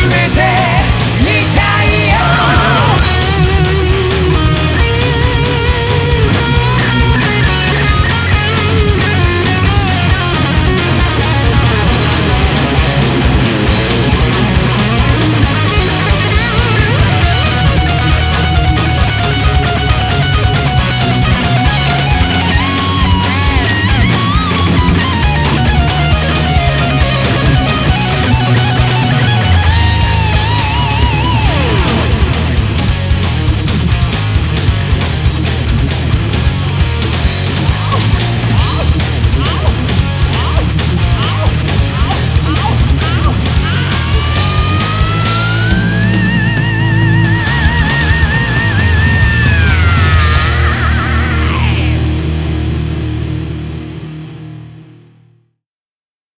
全て